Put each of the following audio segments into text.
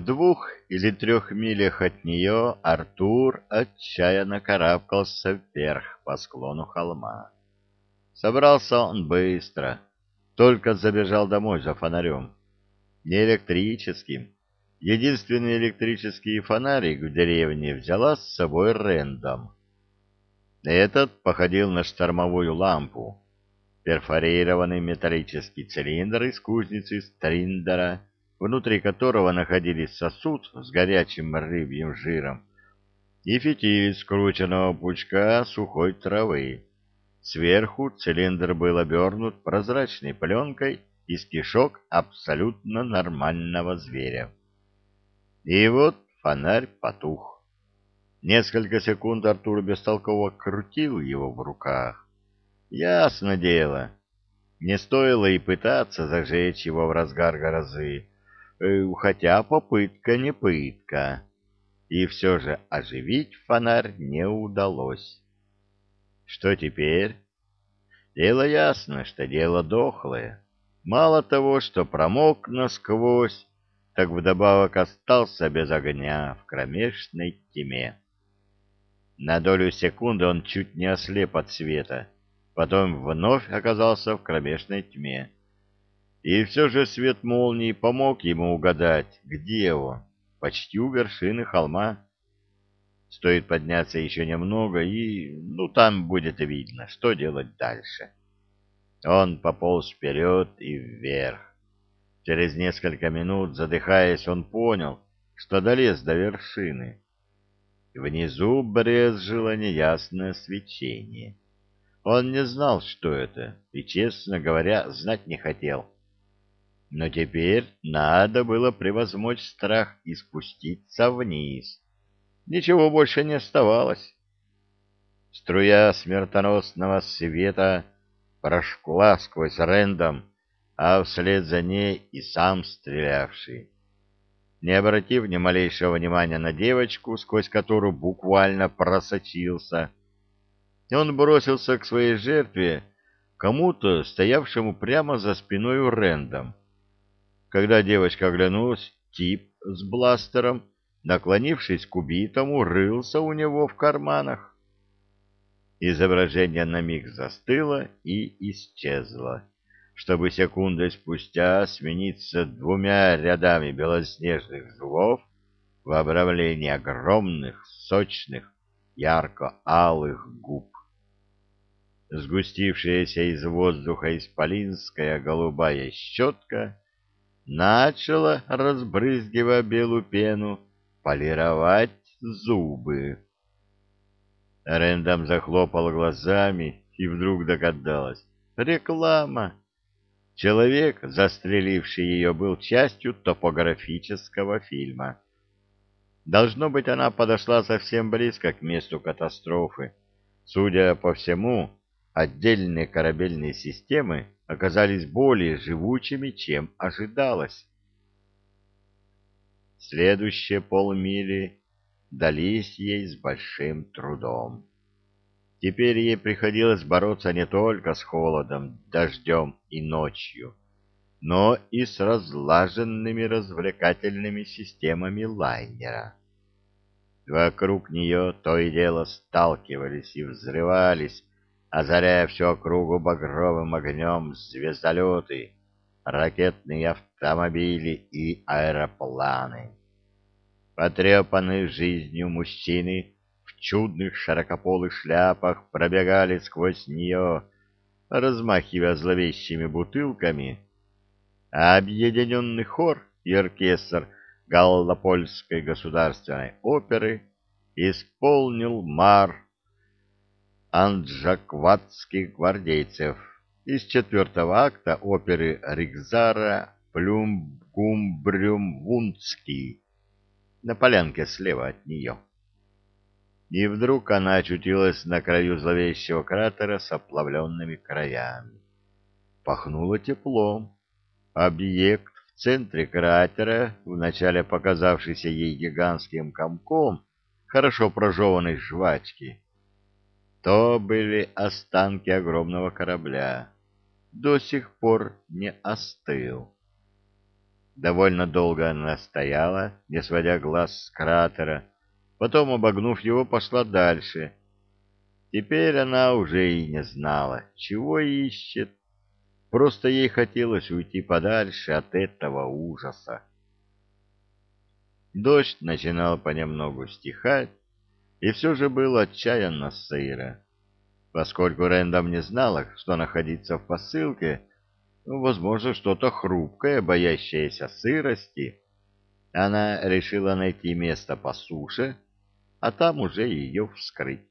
В двух или трех милях от нее Артур отчаянно карабкался вверх по склону холма. Собрался он быстро, только забежал домой за фонарем. Не электрическим. Единственный электрический фонарик в деревне взяла с собой Рэндом. Этот походил на штормовую лампу. Перфорированный металлический цилиндр из кузницы Стриндера, внутри которого находились сосуд с горячим рыбьим жиром и фитиль скрученного пучка сухой травы. Сверху цилиндр был обернут прозрачной пленкой из кишок абсолютно нормального зверя. И вот фонарь потух. Несколько секунд Артур бестолково крутил его в руках. Ясно дело, не стоило и пытаться зажечь его в разгар грозы, хотя попытка не пытка. И все же оживить фонарь не удалось. Что теперь? Дело ясно, что дело дохлое. Мало того, что промок насквозь, так вдобавок остался без огня в кромешной тьме. На долю секунды он чуть не ослеп от света, потом вновь оказался в кромешной тьме. И все же свет молнии помог ему угадать, где он, почти у вершины холма. Стоит подняться еще немного, и, ну, там будет видно, что делать дальше. Он пополз вперед и вверх. Через несколько минут, задыхаясь, он понял, что долез до вершины. Внизу брезжило неясное свечение. Он не знал, что это, и, честно говоря, знать не хотел. Но теперь надо было превозмочь страх и спуститься вниз Ничего больше не оставалось. Струя смертоносного света прошкла сквозь рендом, а вслед за ней и сам стрелявший. Не обратив ни малейшего внимания на девочку, сквозь которую буквально просочился, он бросился к своей жертве, кому-то, стоявшему прямо за спиной у Рэндом. Когда девочка оглянулась, тип с бластером наклонившись к убитому, рылся у него в карманах. Изображение на миг застыло и исчезло, чтобы секундой спустя смениться двумя рядами белоснежных зубов в обрамлении огромных, сочных, ярко-алых губ. Сгустившаяся из воздуха исполинская голубая щетка начала, разбрызгивая белую пену, полировать зубы. Рэндом захлопал глазами и вдруг догадалась. Реклама. Человек, застреливший ее, был частью топографического фильма. Должно быть, она подошла совсем близко к месту катастрофы. Судя по всему, отдельные корабельные системы оказались более живучими, чем ожидалось. Следующие полмили дались ей с большим трудом. Теперь ей приходилось бороться не только с холодом, дождем и ночью, но и с разлаженными развлекательными системами лайнера. Вокруг нее то и дело сталкивались и взрывались, озаряя всю округу багровым огнем звездолеты, ракетные автомобили и аэропланы. Потрепанные жизнью мужчины в чудных широкополых шляпах пробегали сквозь нее, размахивая зловещими бутылками, а объединенный хор и оркестр Галлопольской государственной оперы исполнил мар анджакватских гвардейцев из четвертого акта оперы Ригзара «Плюмгумбрюмвундский» на полянке слева от нее. И вдруг она очутилась на краю зловещего кратера с оплавленными краями. Пахнуло теплом. Объект в центре кратера, вначале показавшийся ей гигантским комком хорошо прожеванной жвачки, то были останки огромного корабля. До сих пор не остыл. Довольно долго она стояла, не сводя глаз с кратера, потом, обогнув его, пошла дальше. Теперь она уже и не знала, чего ищет. Просто ей хотелось уйти подальше от этого ужаса. Дождь начинал понемногу стихать, и все же было отчаянно сыро. Поскольку Рэндом не знала, что находиться в посылке, ну, возможно, что-то хрупкое, боящееся сырости, она решила найти место по суше, а там уже ее вскрыть.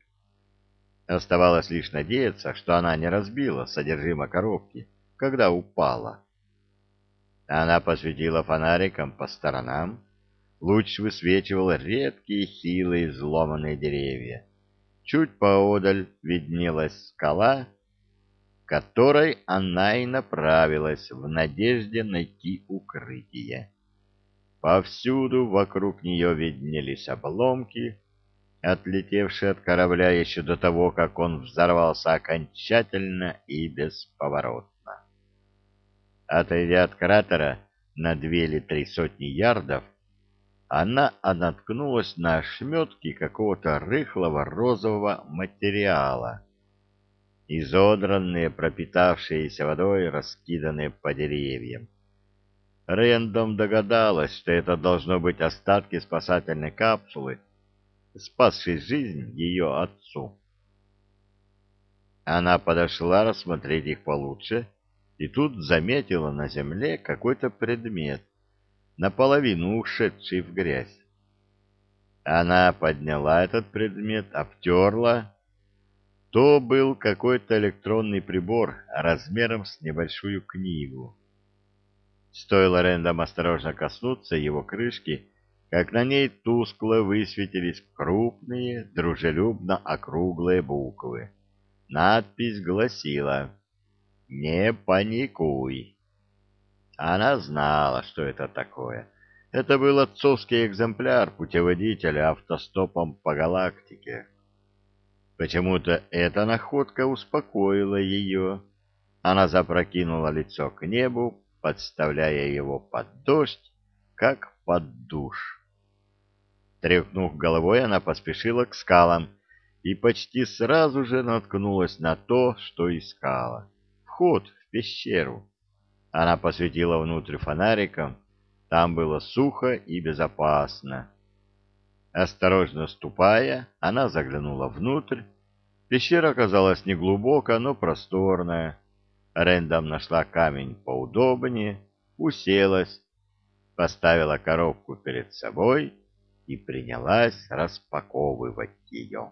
Оставалось лишь надеяться, что она не разбила содержимое коробки, когда упала. Она посветила фонариком по сторонам, Луч высвечивал редкие хилые изломанные деревья. Чуть поодаль виднелась скала, к которой она и направилась в надежде найти укрытие. Повсюду вокруг нее виднелись обломки, отлетевшие от корабля еще до того, как он взорвался окончательно и бесповоротно. Отойдя от кратера на две или три сотни ярдов, она наткнулась на ошметки какого-то рыхлого розового материала, изодранные, пропитавшиеся водой, раскиданные по деревьям. Рэндом догадалась, что это должно быть остатки спасательной капсулы, спасшей жизнь ее отцу. Она подошла рассмотреть их получше, и тут заметила на земле какой-то предмет, наполовину ушедший в грязь. Она подняла этот предмет, обтерла. То был какой-то электронный прибор размером с небольшую книгу. Стоило Рэндом осторожно коснуться его крышки, как на ней тускло высветились крупные, дружелюбно округлые буквы. Надпись гласила «Не паникуй». Она знала, что это такое. Это был отцовский экземпляр путеводителя автостопом по галактике. Почему-то эта находка успокоила ее. Она запрокинула лицо к небу, подставляя его под дождь, как под душ. Тряхнув головой, она поспешила к скалам и почти сразу же наткнулась на то, что искала — вход в пещеру. Она посветила внутрь фонариком. Там было сухо и безопасно. Осторожно ступая, она заглянула внутрь. Пещера оказалась неглубокая, но просторная. Рэндом нашла камень поудобнее, уселась, поставила коробку перед собой и принялась распаковывать ее.